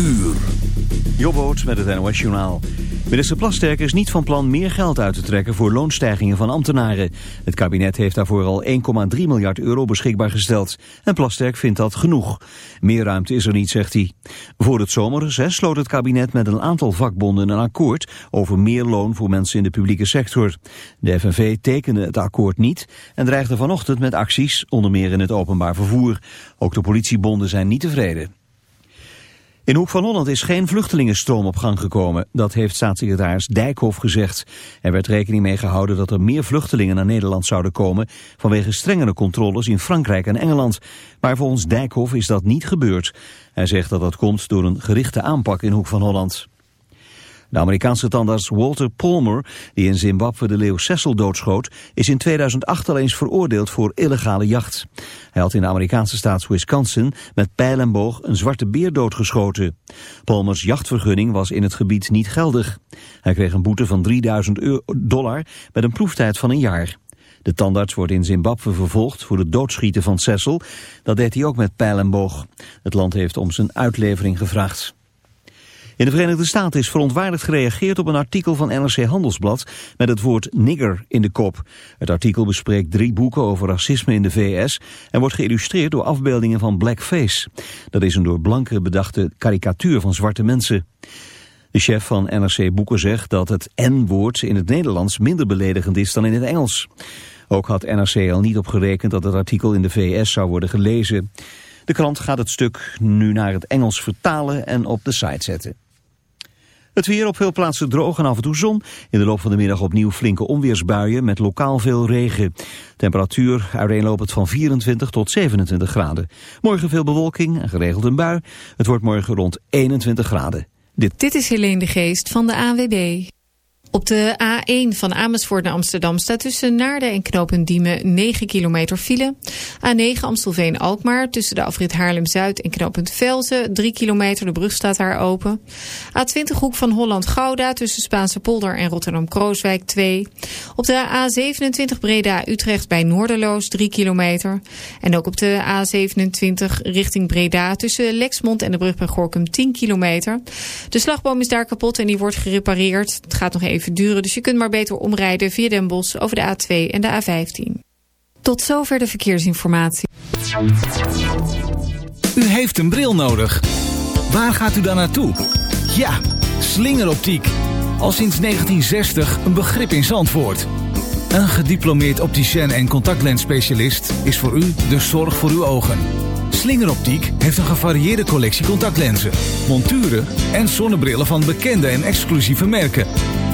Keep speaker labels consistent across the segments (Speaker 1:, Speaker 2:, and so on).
Speaker 1: uur. Jobboot met het NOS Journaal. Minister Plasterk is niet van plan meer geld uit te trekken voor loonstijgingen van ambtenaren. Het kabinet heeft daarvoor al 1,3 miljard euro beschikbaar gesteld. En Plasterk vindt dat genoeg. Meer ruimte is er niet, zegt hij. Voor het zomerreces sloot het kabinet met een aantal vakbonden een akkoord over meer loon voor mensen in de publieke sector. De FNV tekende het akkoord niet en dreigde vanochtend met acties, onder meer in het openbaar vervoer. Ook de politiebonden zijn niet tevreden. In Hoek van Holland is geen vluchtelingenstroom op gang gekomen. Dat heeft staatssecretaris Dijkhoff gezegd. Er werd rekening mee gehouden dat er meer vluchtelingen naar Nederland zouden komen... vanwege strengere controles in Frankrijk en Engeland. Maar volgens Dijkhoff is dat niet gebeurd. Hij zegt dat dat komt door een gerichte aanpak in Hoek van Holland. De Amerikaanse tandarts Walter Palmer, die in Zimbabwe de leeuw Cecil doodschoot, is in 2008 al eens veroordeeld voor illegale jacht. Hij had in de Amerikaanse staat Wisconsin met pijl en boog een zwarte beer doodgeschoten. Palmers jachtvergunning was in het gebied niet geldig. Hij kreeg een boete van 3000 dollar met een proeftijd van een jaar. De tandarts wordt in Zimbabwe vervolgd voor het doodschieten van Cecil. Dat deed hij ook met pijl en boog. Het land heeft om zijn uitlevering gevraagd. In de Verenigde Staten is verontwaardigd gereageerd op een artikel van NRC Handelsblad met het woord nigger in de kop. Het artikel bespreekt drie boeken over racisme in de VS en wordt geïllustreerd door afbeeldingen van blackface. Dat is een door blanken bedachte karikatuur van zwarte mensen. De chef van NRC Boeken zegt dat het N-woord in het Nederlands minder beledigend is dan in het Engels. Ook had NRC al niet op gerekend dat het artikel in de VS zou worden gelezen. De krant gaat het stuk nu naar het Engels vertalen en op de site zetten. Het weer op veel plaatsen droog en af en toe zon. In de loop van de middag opnieuw flinke onweersbuien met lokaal veel regen. Temperatuur uiteenlopend van 24 tot 27 graden. Morgen veel bewolking en geregeld een bui. Het wordt morgen rond 21 graden.
Speaker 2: Dit, Dit is Helene de Geest van de ANWB. Op de A1 van Amersfoort naar Amsterdam staat tussen Naarden en knooppunt Diemen 9 kilometer file. A9 Amstelveen-Alkmaar tussen de afrit Haarlem-Zuid en knooppunt Velzen 3 kilometer, de brug staat daar open. A20 Hoek van Holland-Gouda tussen Spaanse polder en Rotterdam-Krooswijk 2. Op de A27 Breda-Utrecht bij Noorderloos 3 kilometer. En ook op de A27 richting Breda tussen Lexmond en de brug bij Gorkum 10 kilometer. De slagboom is daar kapot en die wordt gerepareerd. Het gaat nog even duren. Dus je kunt maar beter omrijden via Den Bosch over de A2 en de A15. Tot zover de verkeersinformatie.
Speaker 3: U heeft een bril nodig. Waar gaat u dan naartoe? Ja, slingeroptiek. Al sinds 1960 een begrip in Zandvoort. Een gediplomeerd opticien en contactlensspecialist is voor u de zorg voor uw ogen. Slingeroptiek heeft een gevarieerde collectie contactlenzen, monturen en zonnebrillen van bekende en exclusieve merken.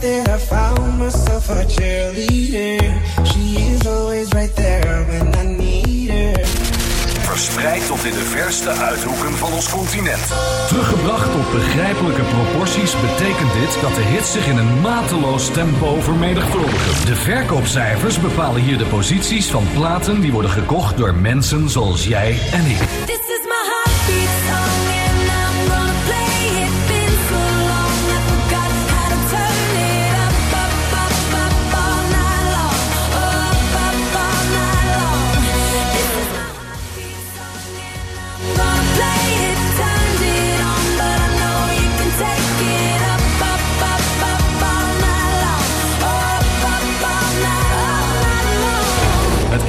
Speaker 4: That I found myself a cheerleader. She is always right there when I need her.
Speaker 5: verspreid tot in de verste uithoeken van ons continent. Teruggebracht tot begrijpelijke proporties betekent dit dat de hits zich in een mateloos tempo vermenigvuldigen. De verkoopcijfers bepalen hier de posities van platen die worden gekocht door mensen zoals jij en ik.
Speaker 6: This is my heartbeat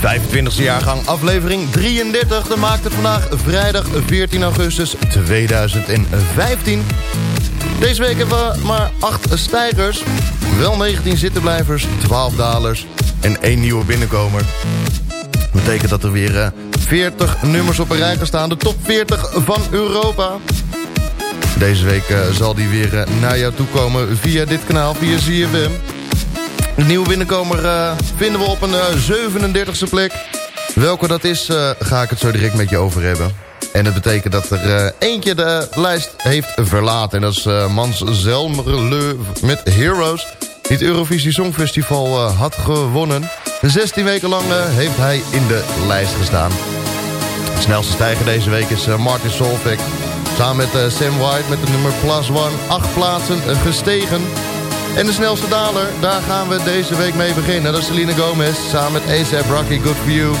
Speaker 7: 25e jaargang, aflevering 33. Dat maakt het vandaag vrijdag 14 augustus 2015. Deze week hebben we maar 8 stijgers, wel 19 zittenblijvers, 12 dalers en 1 nieuwe binnenkomer. Dat betekent dat er weer eh, 40 nummers op een rij gaan staan. De top 40 van Europa. Deze week eh, zal die weer eh, naar jou toe komen via dit kanaal, via ZFM. De nieuwe binnenkomer eh, vinden we op een eh, 37e plek. Welke dat is, eh, ga ik het zo direct met je over hebben. En dat betekent dat er eh, eentje de lijst heeft verlaten. En dat is eh, Mans Zelmerleu met Heroes. Die het Eurovisie Songfestival eh, had gewonnen. 16 weken lang eh, heeft hij in de lijst gestaan. De snelste stijger deze week is eh, Martin Solveig. Samen met eh, Sam White met de nummer Plus One. Acht plaatsen eh, gestegen. En de snelste daler, daar gaan we deze week mee beginnen. Dat is Selena Gomez samen met ASAP Rocky Good For You.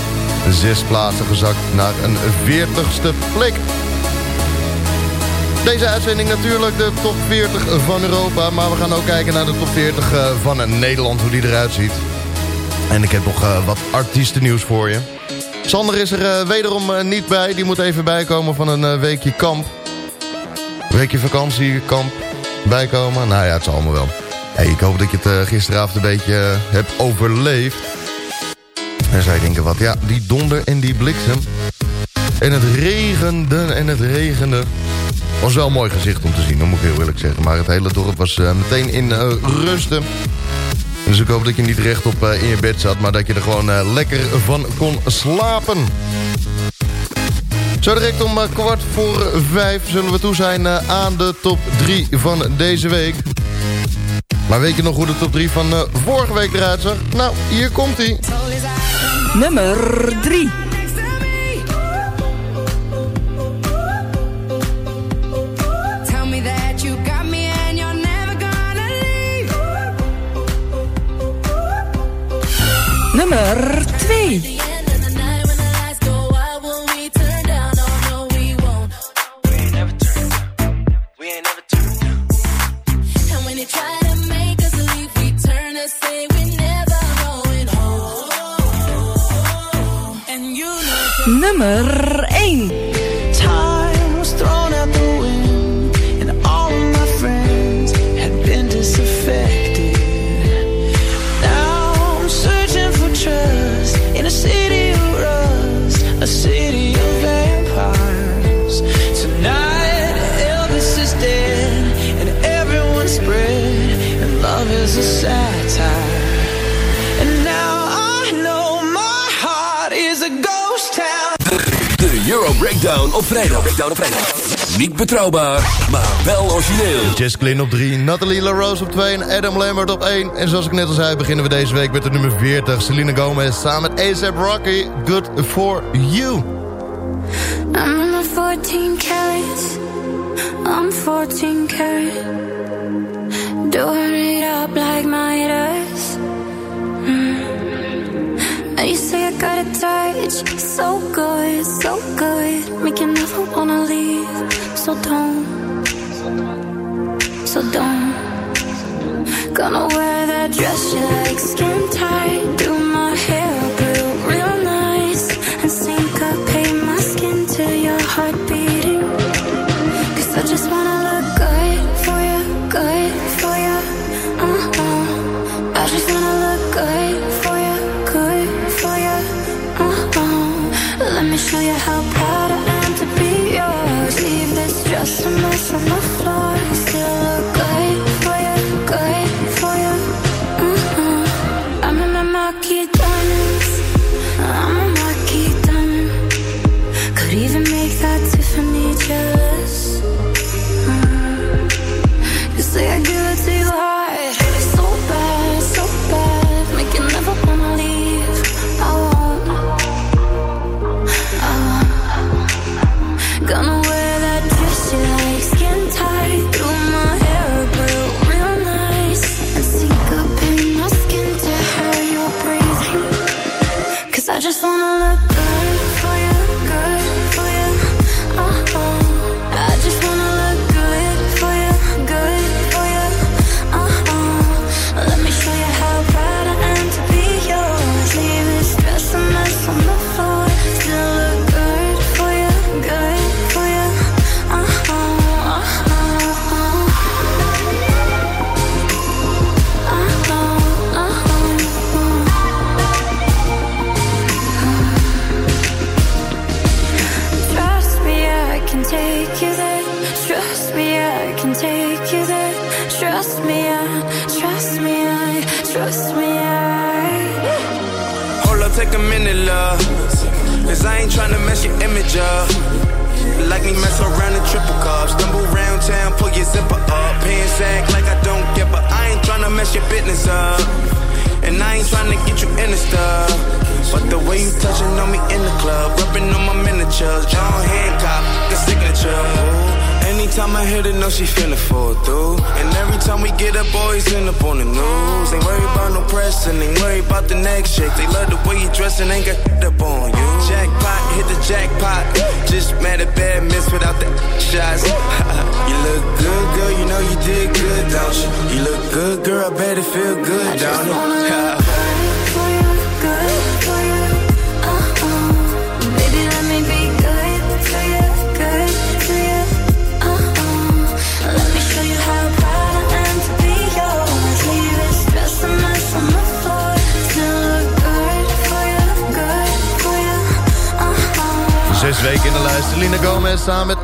Speaker 7: Zes plaatsen gezakt naar een 40ste plek. Deze uitzending natuurlijk de top 40 van Europa. Maar we gaan ook kijken naar de top 40 eh, van Nederland, hoe die eruit ziet. En ik heb nog eh, wat artiestennieuws voor je. Sander is er eh, wederom niet bij. Die moet even bijkomen van een weekje kamp. Weekje vakantie, kamp, bijkomen. Nou ja, het zal allemaal wel. Ik hoop dat je het eh, gisteravond een beetje eh, hebt overleefd. En zij denken wat, ja, die donder en die bliksem. En het regende en het regende. Was wel een mooi gezicht om te zien, dat moet ik heel eerlijk zeggen. Maar het hele dorp was eh, meteen in rusten. Dus ik hoop dat je niet rechtop uh, in je bed zat... maar dat je er gewoon lekker van kon slapen. Zo direct om kwart voor vijf zullen we toe zijn aan de top 3 van deze week. Maar weet je nog hoe de top 3 van uh, vorige week eruit zag? Nou, hier komt hij.
Speaker 8: Nummer 3. Nummer 2.
Speaker 9: Op vrijdag. Breakdown op vrijdag. Niet betrouwbaar, maar wel origineel.
Speaker 7: Jess Glynn op 3, Nathalie LaRose op 2 en Adam Lambert op 1. En zoals ik net al zei, beginnen we deze week met de nummer 40. Selena Gomez samen met ASAP Rocky, Good For You.
Speaker 6: I'm not 14 carats. I'm 14 karat. Doing it up like my Mm. you say I got a touch so good, so good. Make you never wanna leave. So don't, so don't. Gonna wear that dress you like, skin tight.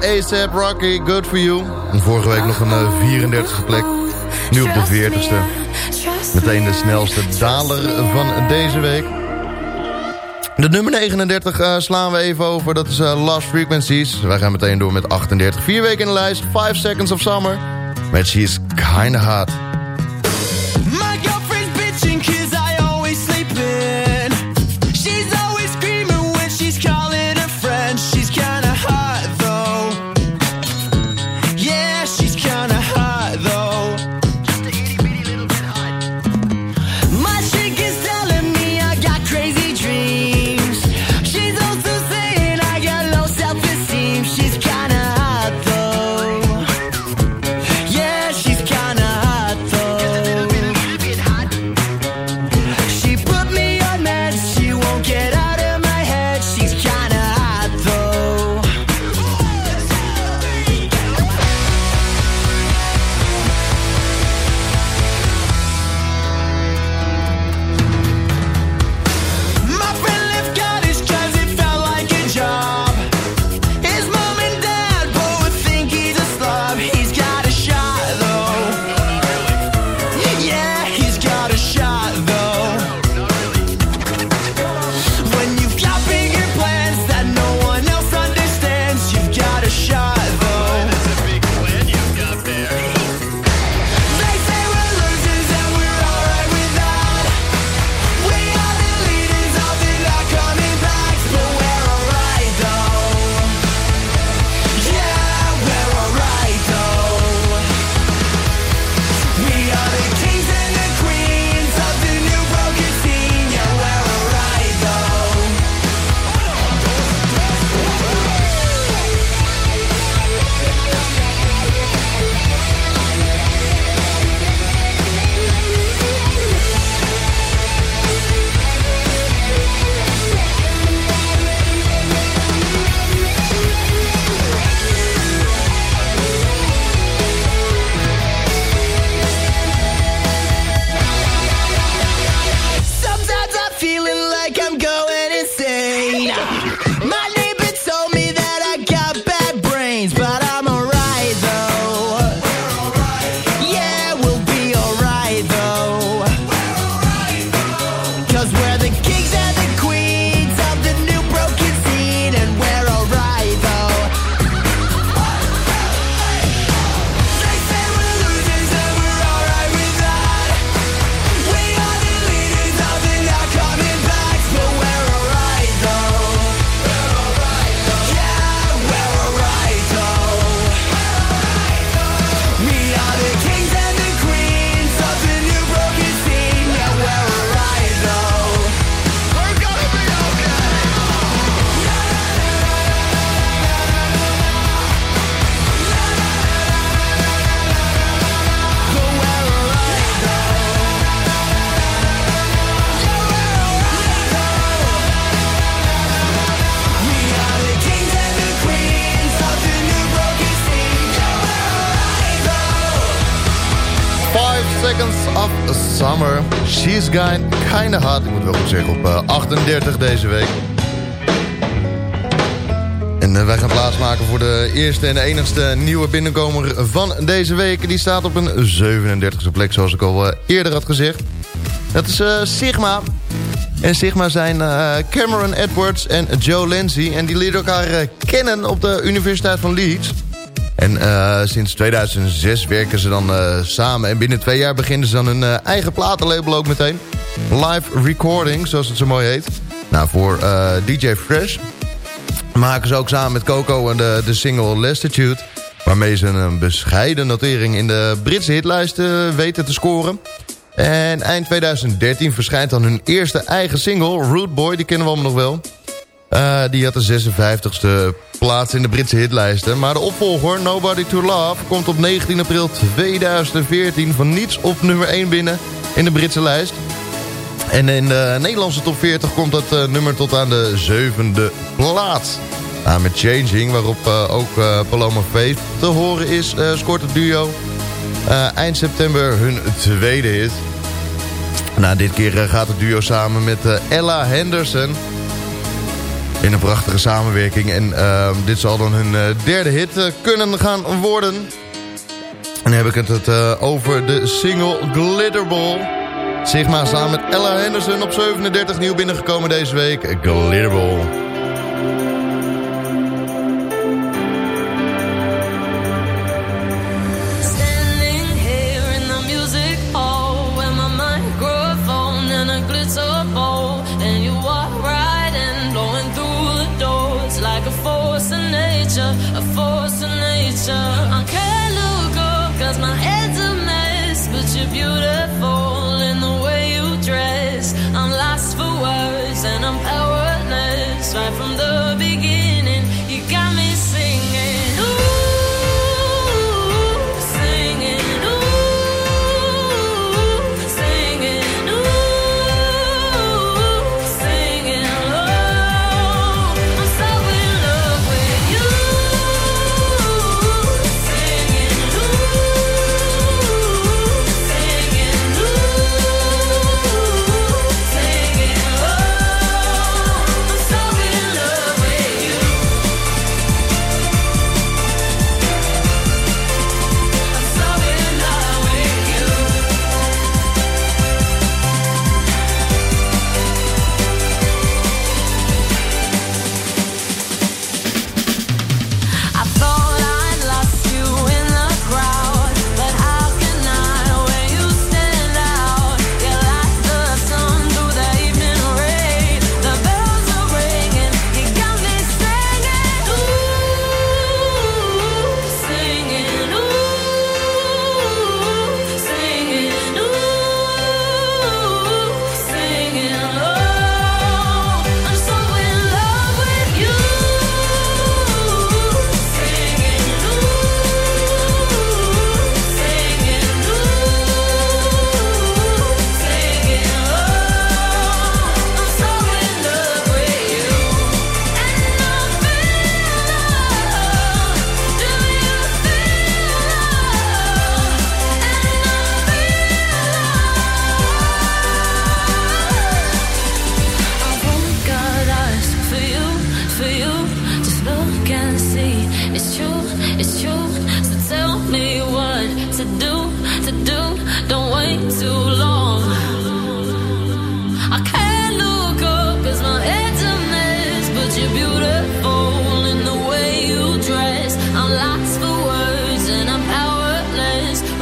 Speaker 7: ASAP Rocky, Good For You. En vorige week nog een eh, 34e plek. Nu op de 40ste. Meteen de snelste daler van deze week. De nummer 39 eh, slaan we even over. Dat is eh, Last Frequencies. Wij gaan meteen door met 38. Vier weken in de lijst. 5 Seconds of Summer. Met
Speaker 10: She Is Kinda Hot.
Speaker 7: 38 deze week. En eh, wij gaan plaatsmaken voor de eerste en enigste nieuwe binnenkomer van deze week. Die staat op een 37e plek, zoals ik al eh, eerder had gezegd. Dat is eh, Sigma. En Sigma zijn Cameron Edwards en Joe Lindsay. En die leren elkaar kennen op de Universiteit van Leeds. En sinds 2006 werken ze dan samen. En binnen twee jaar beginnen ze dan hun eigen platenlabel ook meteen. Live Recording, zoals het zo mooi heet. Nou, voor eh, DJ Fresh maken ze ook samen met Coco en de, de single Lastitude... waarmee ze een bescheiden notering in de Britse hitlijsten weten te scoren. En eind 2013 verschijnt dan hun eerste eigen single, Root Boy, die kennen we allemaal nog wel. Eh, die had de 56ste plaats in de Britse hitlijsten. Maar de opvolger, Nobody to Love, komt op 19 april 2014 van niets op nummer 1 binnen in de Britse lijst. En in de Nederlandse top 40 komt dat eh, nummer tot aan de zevende plaats. Nou, met Changing, waarop eh, ook eh, Paloma Faith te horen is, scoort het duo eind september hun tweede hit. Nou, dit keer gaat het duo samen met Ella Henderson. In een prachtige samenwerking. En dit zal dan hun derde hit kunnen gaan worden. En dan heb ik het over de single Glitterball. Sigma samen met Ella Henderson op 37 nieuw binnengekomen deze week. Glitterball.
Speaker 11: Standing here in the music hall with my microphone and a glitter bowl, and you walk right in, blowing through the doors like a force of nature, a force of nature. I can't look up 'cause my head's a mess, but you're beautiful powerless right from the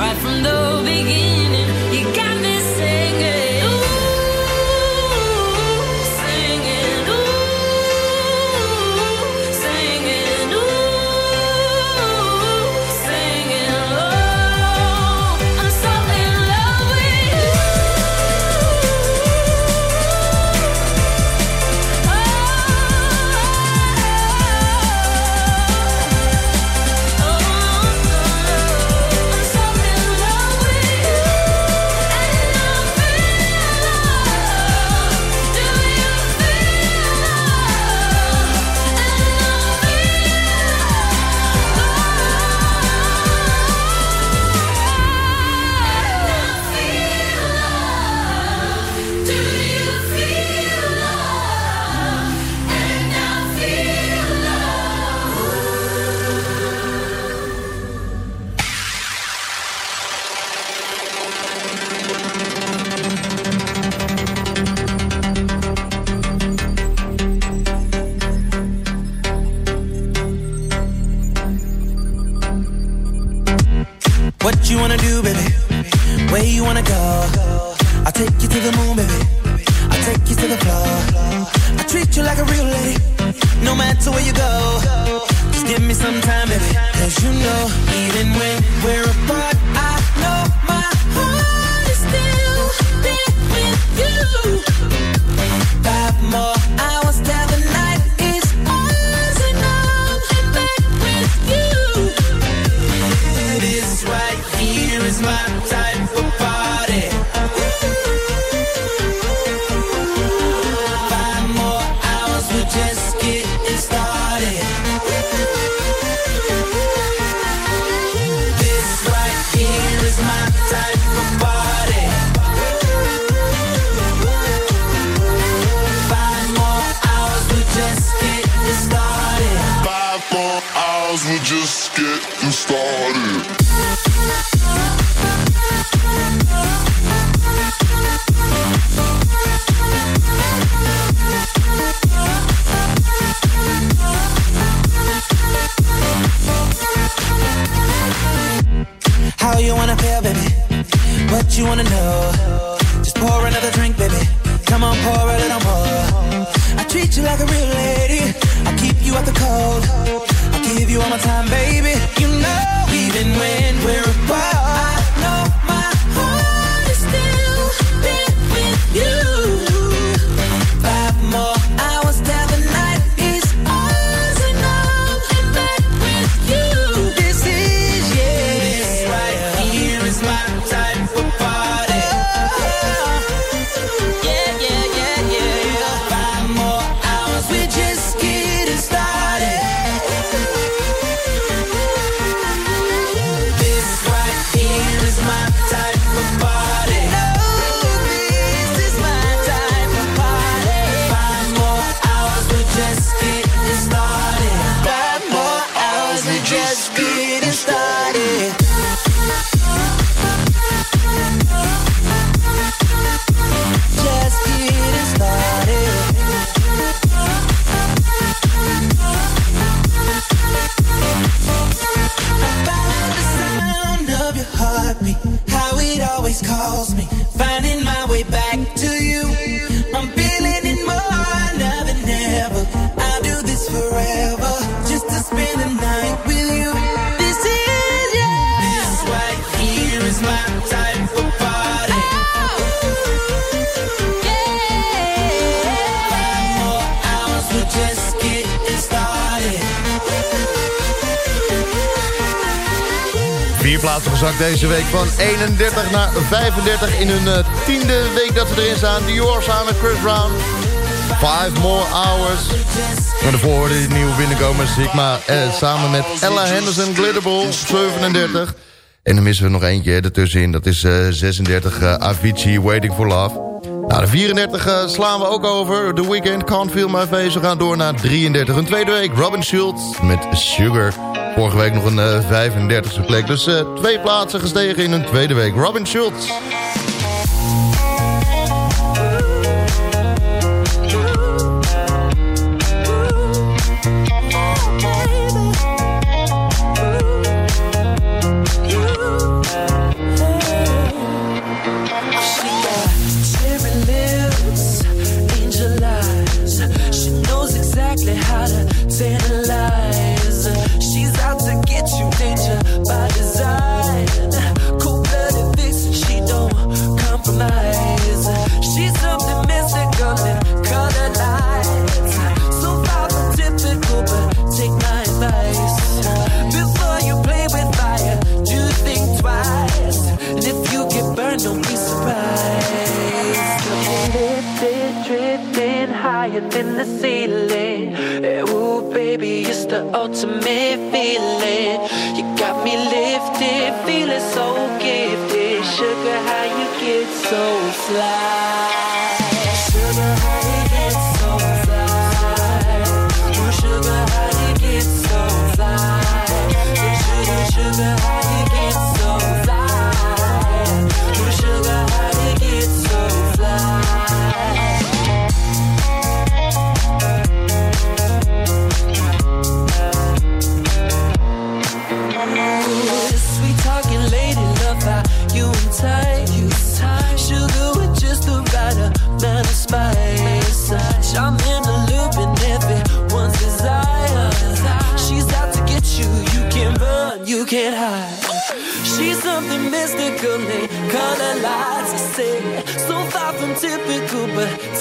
Speaker 10: right from the calls me.
Speaker 7: plaatsen gezakt deze week. Van 31 naar 35 in hun eh, tiende week dat ze erin staan. Dior samen Chris Brown. Five more hours. En daarvoor hoorde je nieuwe binnenkomen. Sigma eh, samen met Ella Henderson Glitterball 37. En dan missen we nog eentje ertussenin. Dat is eh, 36 Avicii Waiting for Love. Nou, de 34 slaan we ook over. The Weekend, Can't Feel My Face. We gaan door naar 33. Een tweede week, Robin Schultz met Sugar. Vorige week nog een eh, 35e plek. Dus eh, twee plaatsen gestegen in een tweede week. Robin Schultz.
Speaker 10: the ultimate feeling. You got me lifted, feeling so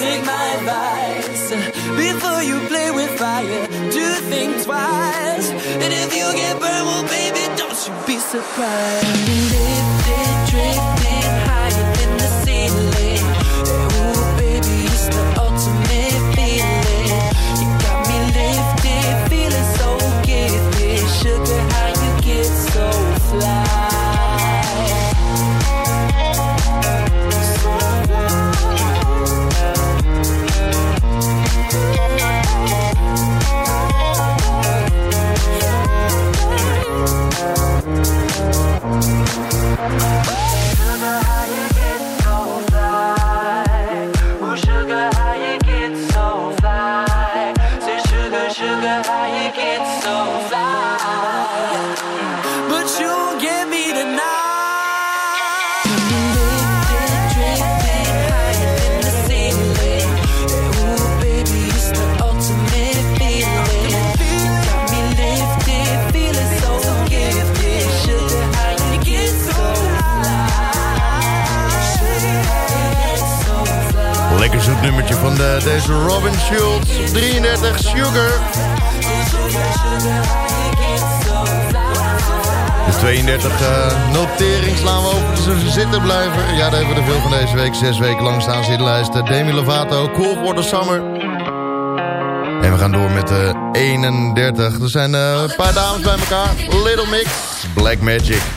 Speaker 8: take my advice before you play with fire. Do think twice, and if you get burned, well, baby, don't you be surprised.
Speaker 6: Lekker zoet nummertje van de, deze Robin Schultz. 33 Sugar. De 32 uh, eh, notering slaan we open, dus ze zitten blijven. Ja, daar hebben we er veel van deze week. Zes weken lang staan zittenlijsten. Eh, Demi Lovato, Cool for the Summer. En we gaan door met de 31. Er zijn een paar dames bij elkaar. Little Mix, Black Magic.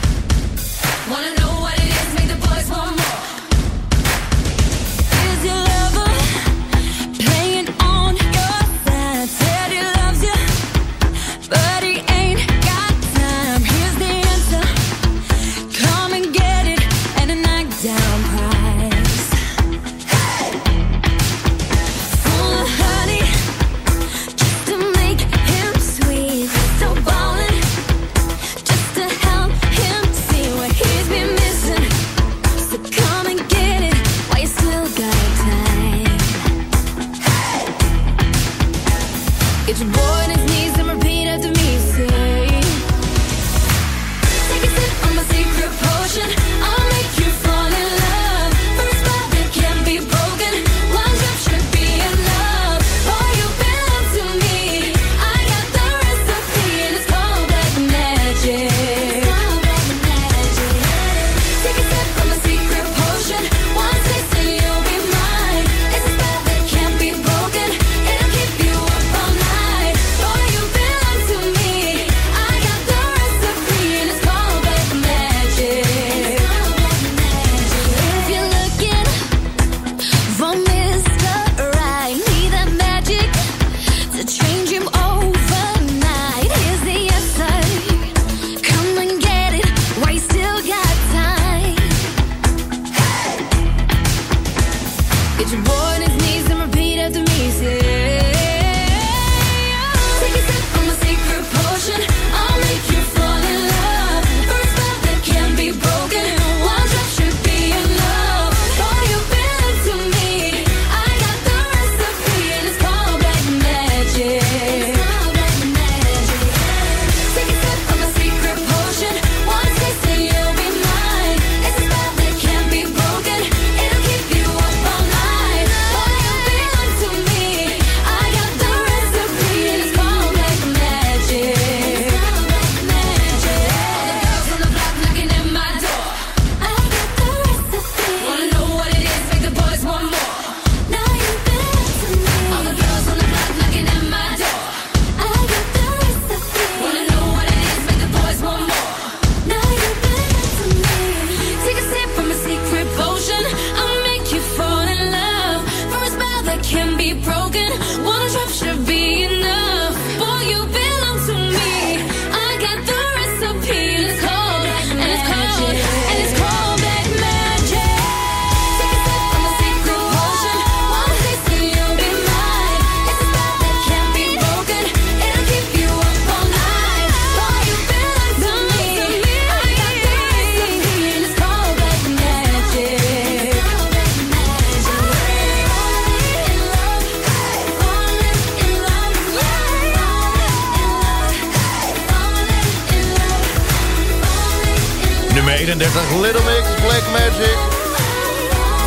Speaker 7: 31 Little Mix, Black Magic.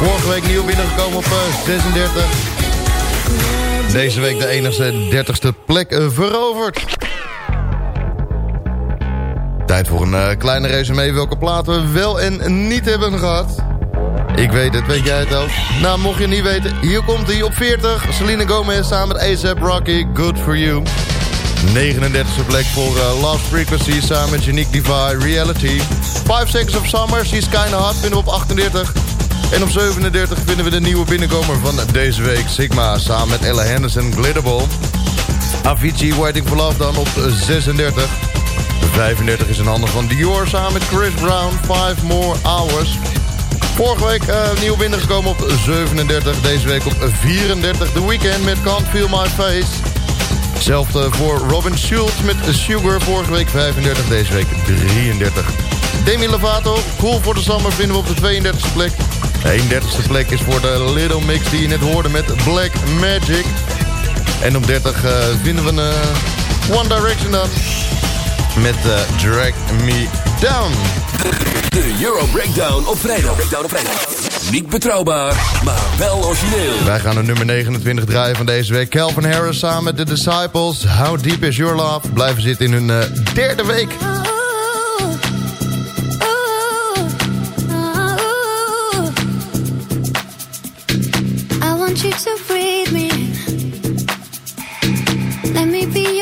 Speaker 7: Vorige week nieuw binnengekomen op eh, 36. Deze week de enigste 30ste plek eh, veroverd. Tijd voor een eh, kleine resume welke platen we wel en niet hebben gehad. Ik weet het, weet jij het ook? Nou, mocht je niet weten, hier komt hij op 40. Selena Gomez samen met A$AP Rocky, Good For You. 39e plek voor Lost Frequency samen met Unique Divide, Reality. 5 Seconds of Summer, She's Kinda Hot, vinden we op 38. En op 37 vinden we de nieuwe binnenkomer van deze week. Sigma samen met Ella Henderson, Glitterball. Avicii, Waiting for Love dan op 36. 35 is in handen van Dior samen met Chris Brown, 5 More Hours. Vorige week uh, nieuw binnengekomen op 37. Deze week op 34. The Weeknd met Can't Feel My Face. Hetzelfde voor Robin Schultz met Sugar. Vorige week 35, deze week 33. Demi Lovato, Cool for the Summer vinden we op de 32e plek. De 31e plek is voor de Little Mix die je net hoorde met Black Magic. En op 30 uh, vinden we een uh, One Direction dan. Met uh, Drag Me Down.
Speaker 9: De Euro Breakdown op vrijdag. Breakdown op vrijdag. Niet betrouwbaar, maar wel origineel.
Speaker 7: Wij gaan de nummer 29 draaien van deze week. Calvin Harris samen met The Disciples. How Deep Is Your Love? Blijven zitten in hun uh, derde week.
Speaker 6: Let me be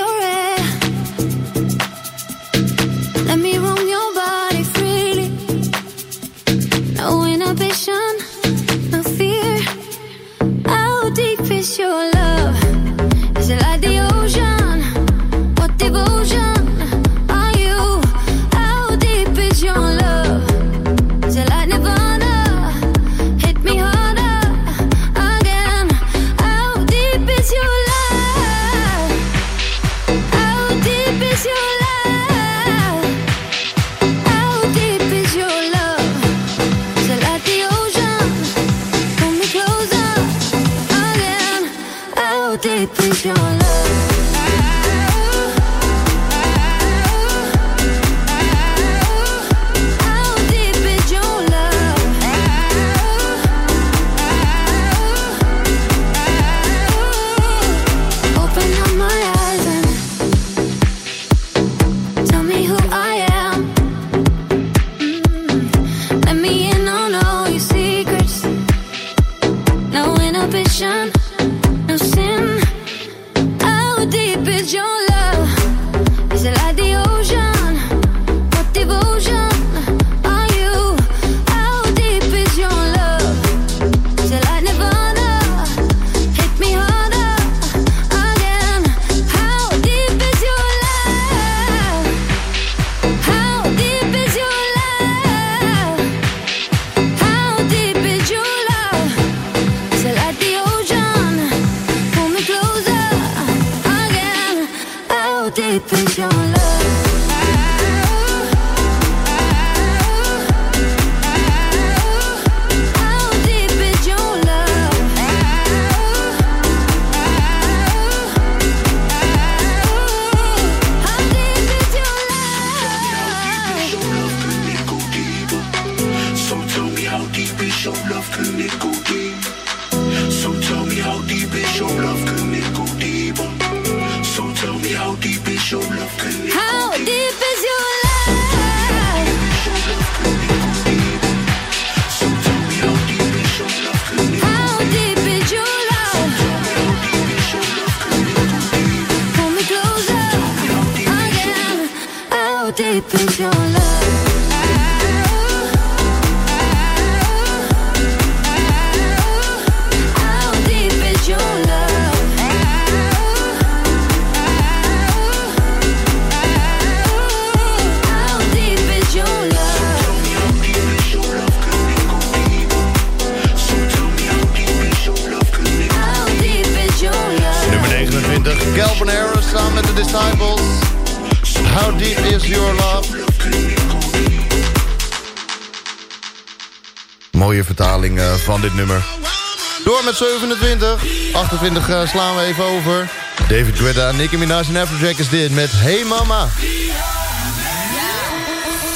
Speaker 7: 28 uh, slaan we even over. David Guetta, Nicki Minaj en Afrojack is dit met Hey Mama.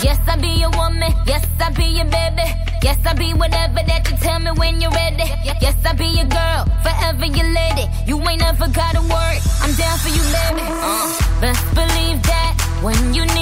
Speaker 6: Yes, I be your woman. Yes, I be your baby. Yes, I be whatever that you tell me when you're ready. Yes, I be your girl, forever your lady. You ain't never gotta worry. I'm down for you, baby. Uh, best believe that when you need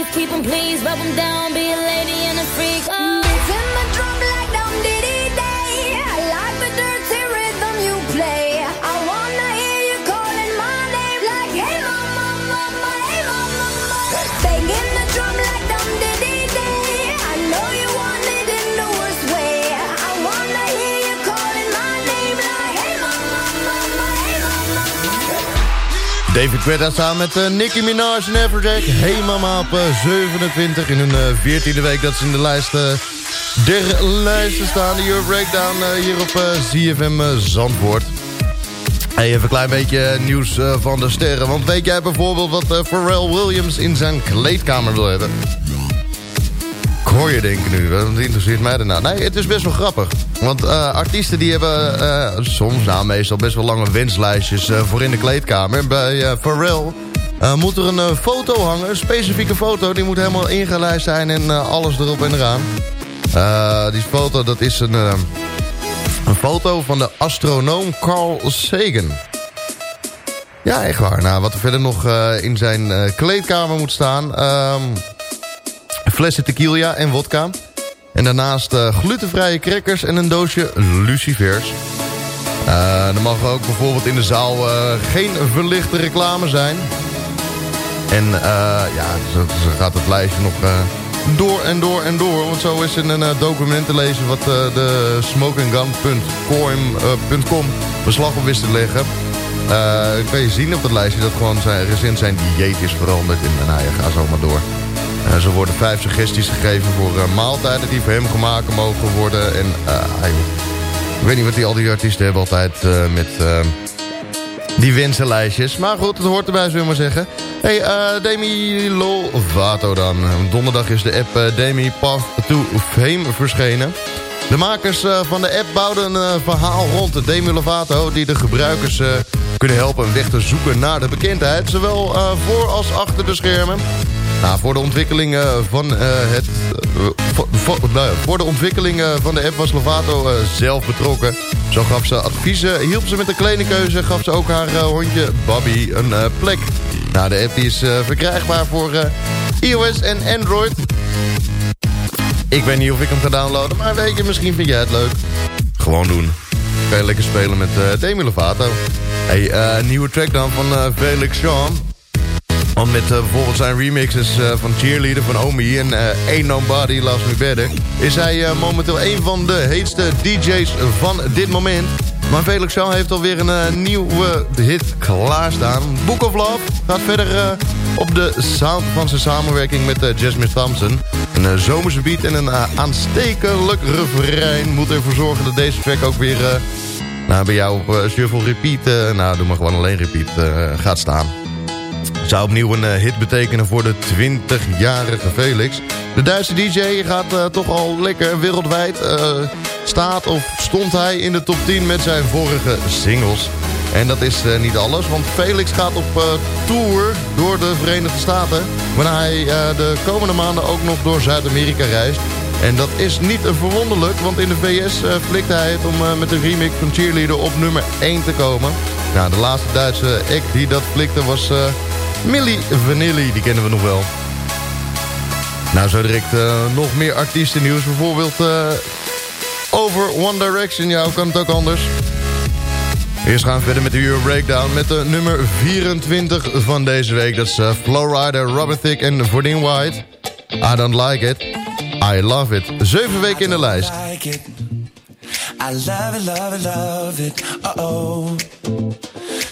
Speaker 6: knees, keep him please, rub him down, be a lady and a freak. Oh.
Speaker 7: David Guetta samen met eh, Nicki Minaj en Everjack. Hey mama op eh, 27 in hun eh, 14e week dat ze in de lijst eh, der lijsten staan. De Breakdown eh, hier op eh, ZFM eh, Zandvoort. Hey, even een klein beetje nieuws eh, van de sterren. Want weet jij bijvoorbeeld wat eh, Pharrell Williams in zijn kleedkamer wil hebben? Hoor je denken nu, wat interesseert mij daarna? Nee, het is best wel grappig. Want eh, artiesten die hebben eh, soms, nou meestal best wel lange wenslijstjes eh, voor in de kleedkamer. Bij Pharrell moet er een foto hangen, een specifieke foto. Die moet helemaal ingelijst zijn en alles erop en eraan. Die foto, dat is een, een foto van de astronoom Carl Sagan. Ja, echt waar. Nou, wat er verder nog in zijn kleedkamer moet staan... ehm, flessen tequila en wodka. En daarnaast eh, glutenvrije crackers en een doosje lucifers. Eh er mag ook bijvoorbeeld in de zaal eh, geen verlichte reclame zijn. En ja, zo, zo gaat het lijstje nog door en door en door. Want zo is in een document te lezen wat de smokinggun.com beslag op wist te leggen. Kan je zien op het lijstje dat gewoon zijn, recent zijn dieet is veranderd. En nou ja, ga zo maar door. Eh, zo worden vijf suggesties gegeven voor eh, maaltijden die voor hem gemaakt mogen worden. En eh, hij- ik weet niet wat die, al die artiesten hebben altijd eh, met die wensenlijstjes. Maar goed, het hoort erbij, zullen we maar zeggen. Hey, Demi Lovato dan. Donderdag is de app Demi Path to Fame verschenen. De makers van de app bouwden een verhaal rond Demi Lovato... die de gebruikers kunnen helpen weg te zoeken naar de bekendheid. Zowel voor als achter de schermen. Nou, voor de ontwikkeling eh, van eh, het... eh, nou voor de ontwikkeling eh, van de app was Lovato eh, zelf betrokken. Zo gaf ze adviezen, hielp ze met de kledingkeuze... gaf ze ook haar hondje Bobby een plek. Nou, de app is verkrijgbaar voor iOS en Android. Ik weet niet of ik hem ga downloaden, maar weet je, misschien vind jij het leuk. Gewoon doen. kan je lekker spelen met Demi Lovato. Hey, nieuwe track dan van Felix Jean. Want met eh, bijvoorbeeld zijn remixes eh, van Cheerleader van Omi en eh, Ain't Nobody Loves Me Better... is hij momenteel een van de heetste DJ's van dit moment. Maar Felix Jean heeft alweer een nieuwe hit klaarstaan. Book of Love gaat verder op de sound van zijn samenwerking met Jasmine Thompson. Een zomerse beat en een aanstekelijk refrein moet ervoor zorgen dat deze track ook weer... nou, bij jou op Shuffle Repeat, nou doe maar gewoon alleen Repeat, gaat staan. Zou opnieuw een eh, hit betekenen voor de 20-jarige Felix. De Duitse DJ gaat eh, toch al lekker wereldwijd. eh, staat of stond hij in de top 10 met zijn vorige singles. En dat is niet alles, want Felix gaat op tour door de Verenigde Staten... waarna hij de komende maanden ook nog door Zuid-Amerika reist. En dat is niet verwonderlijk, want in de VS uh, flikte hij het om uh, met een remix van Cheerleader op nummer 1 te komen. Nou, de laatste Duitse act die dat flikte was uh, Milli Vanilli, die kennen we nog wel. Nou, zo direct uh, nog meer artiestennieuws, bijvoorbeeld uh, over One Direction. Ja, hoe kan het ook anders? Eerst gaan we verder met de Euro Breakdown met de nummer 24 van deze week. Dat is uh, Flowrider, Robin Thicke en Vordin White. I don't like it. I love it. Zeven weken in de lijst.
Speaker 10: like it. I love it, love it, love it. Uh oh.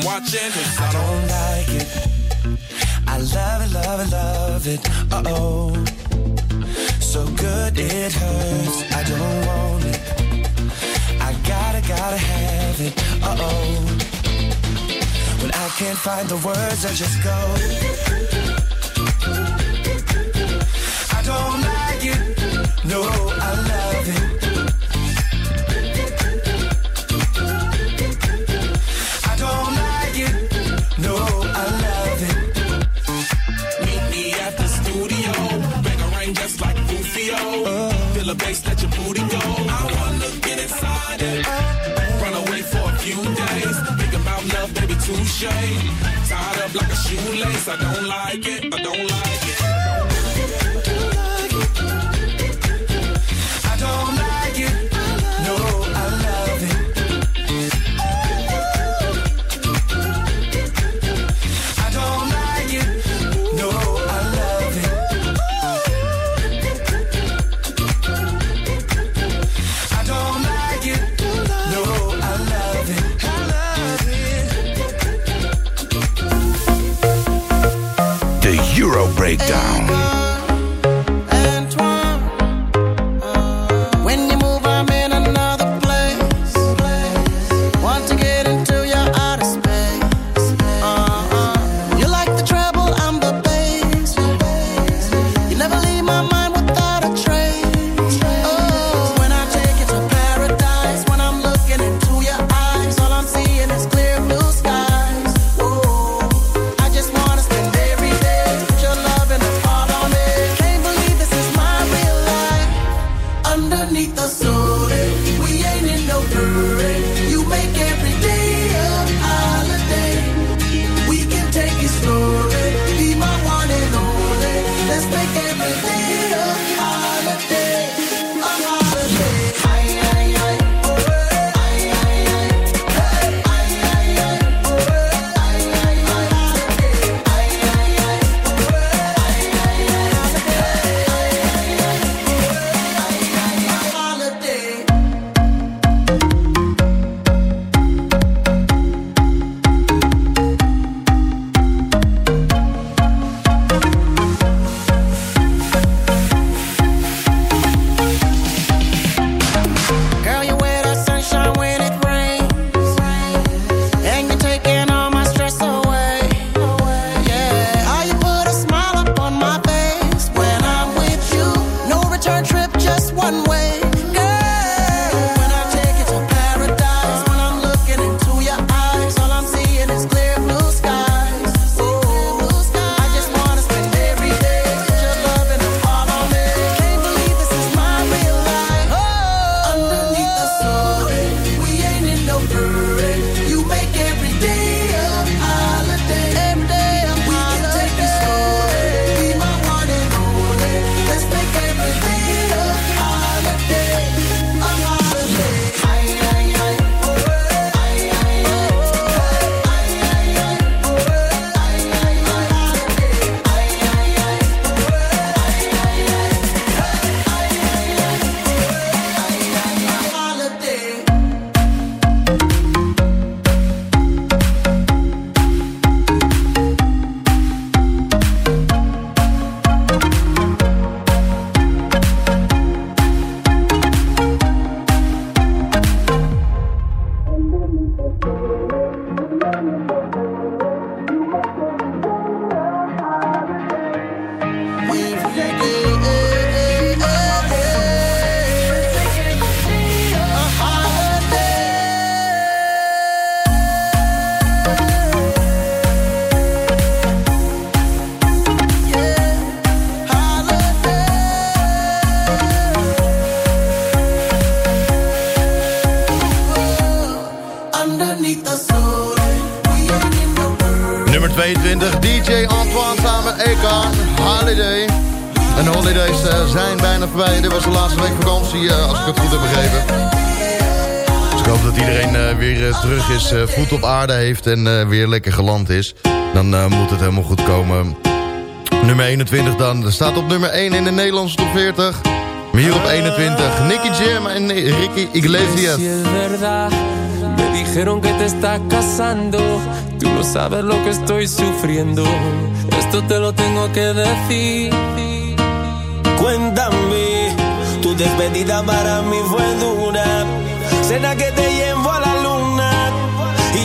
Speaker 12: I'm watching. Cause I
Speaker 10: don't like it. I love it, love it, love it. Uh oh. So good it hurts. I don't want it. I gotta, gotta have it. Uh oh. When I can't find the words, I just go. I don't like it. No, I love
Speaker 12: touche. Tied up like a shoelace. I don't like it. I don't like it.
Speaker 7: heeft en eh, weer lekker geland is... dan eh, moet het helemaal goed komen. Nummer 21 dan. Staat op nummer 1 in de Nederlandse top 40. Maar hier op 21, Nicky Jam en Ricky Iglesias.
Speaker 11: Me dijeron que te estás casando, tú no sabes lo que estoy sufriendo, esto te lo tengo que decir.
Speaker 13: Cuéntame, tu despedida para mí fue dura, cena que te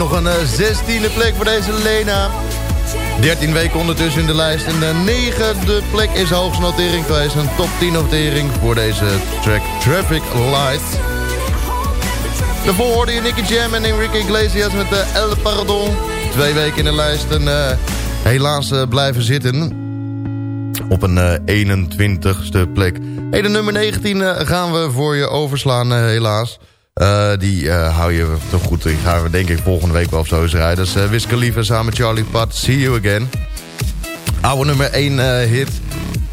Speaker 7: nog een eh, zestiende plek voor deze Lena. 13 weken ondertussen in de lijst. En de negende plek is hoogste notering is Een top 10 notering voor deze track Traffic Light. Daarvoor hoorde je Nicky Jam en Enrique Iglesias met de El Pardon. Twee weken in de lijst en eh, helaas blijven zitten. Op een 21ste plek. Hey, de nummer 19 gaan we voor je overslaan helaas. Eh, die eh, hou je toch goed. Die gaan we denk ik volgende week wel of zo eens rijden. Dus uh, Wiske Lieve samen met Charlie Pat. See you again. Oude nummer 1 uh, hit.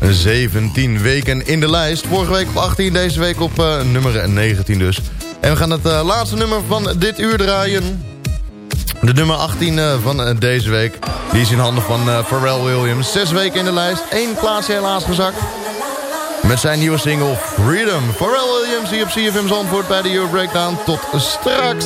Speaker 7: 17 weken in de lijst. Vorige week op 18, deze week op nummer 19 dus. En we gaan het laatste nummer van dit uur draaien. De nummer 18 van deze week. Die is in handen van Pharrell Williams. Zes weken in de lijst. Eén plaatsje helaas gezakt. Met zijn nieuwe single Freedom. Pharrell Williams hier op CFM's antwoord bij de Euro Breakdown. Tot straks.